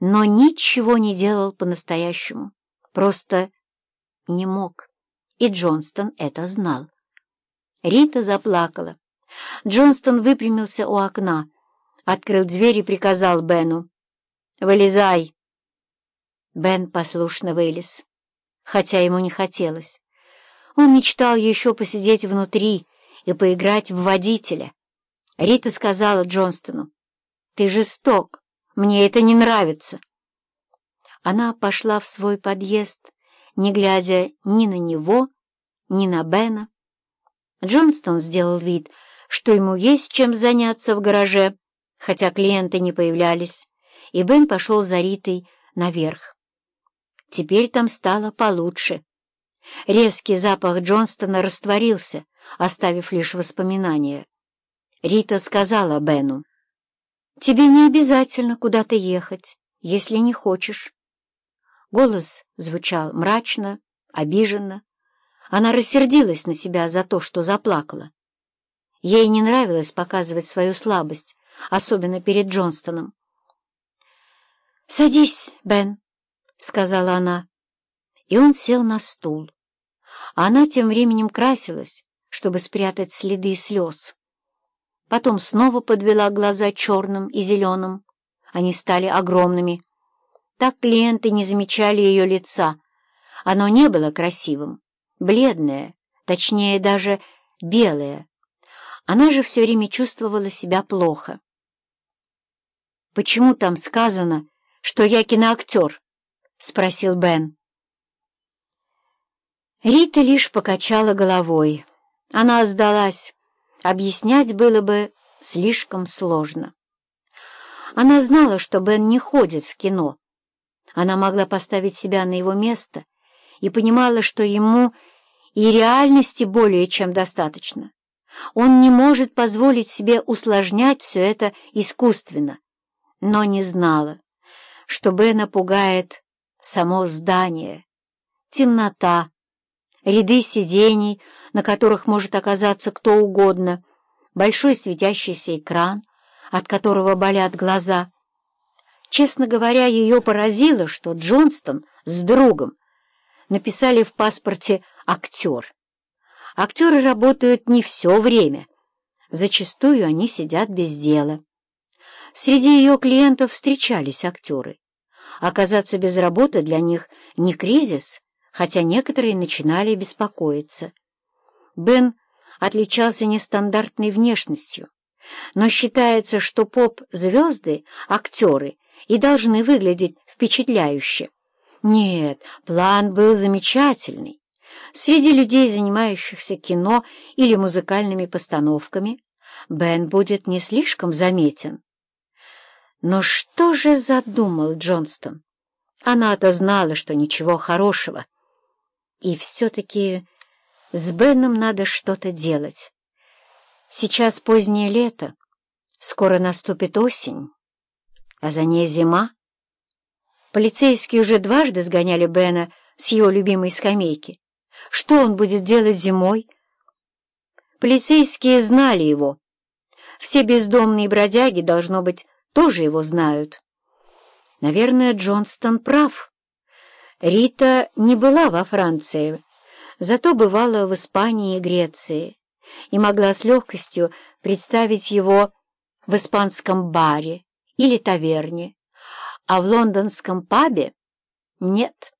но ничего не делал по-настоящему. Просто не мог. И Джонстон это знал. Рита заплакала. Джонстон выпрямился у окна, открыл дверь и приказал Бену. «Вылезай!» Бен послушно вылез, хотя ему не хотелось. Он мечтал еще посидеть внутри и поиграть в водителя. Рита сказала Джонстону, «Ты жесток, мне это не нравится». Она пошла в свой подъезд, не глядя ни на него, ни на Бена. Джонстон сделал вид, что ему есть чем заняться в гараже, хотя клиенты не появлялись, и Бен пошел за Ритой наверх. Теперь там стало получше. Резкий запах Джонстона растворился, оставив лишь воспоминания. Рита сказала Бену, «Тебе не обязательно куда-то ехать, если не хочешь». Голос звучал мрачно, обиженно. Она рассердилась на себя за то, что заплакала. Ей не нравилось показывать свою слабость, особенно перед Джонстоном. «Садись, Бен», — сказала она. И он сел на стул. Она тем временем красилась, чтобы спрятать следы слез. Потом снова подвела глаза черным и зеленым. Они стали огромными. Так клиенты не замечали ее лица. Оно не было красивым, бледное, точнее даже белое. Она же все время чувствовала себя плохо. «Почему там сказано, что я киноактер?» — спросил Бен. Рита лишь покачала головой. Она сдалась. Объяснять было бы слишком сложно. Она знала, что Бен не ходит в кино. Она могла поставить себя на его место и понимала, что ему и реальности более чем достаточно. Он не может позволить себе усложнять все это искусственно, но не знала, что Бена пугает само здание, темнота, ряды сидений, на которых может оказаться кто угодно, большой светящийся экран, от которого болят глаза. Честно говоря, ее поразило, что Джонстон с другом написали в паспорте «актер». Актеры работают не все время. Зачастую они сидят без дела. Среди ее клиентов встречались актеры. Оказаться без работы для них не кризис, хотя некоторые начинали беспокоиться. Бен отличался нестандартной внешностью, но считается, что поп-звезды, актеры, и должны выглядеть впечатляюще. Нет, план был замечательный. Среди людей, занимающихся кино или музыкальными постановками, Бен будет не слишком заметен. Но что же задумал Джонстон? Она-то знала, что ничего хорошего. И все-таки с Беном надо что-то делать. Сейчас позднее лето, скоро наступит осень, а за ней зима. Полицейские уже дважды сгоняли Бена с его любимой скамейки. Что он будет делать зимой? Полицейские знали его. Все бездомные бродяги, должно быть, тоже его знают. Наверное, Джонстон прав. Рита не была во Франции, зато бывала в Испании и Греции и могла с легкостью представить его в испанском баре или таверне, а в лондонском пабе — нет.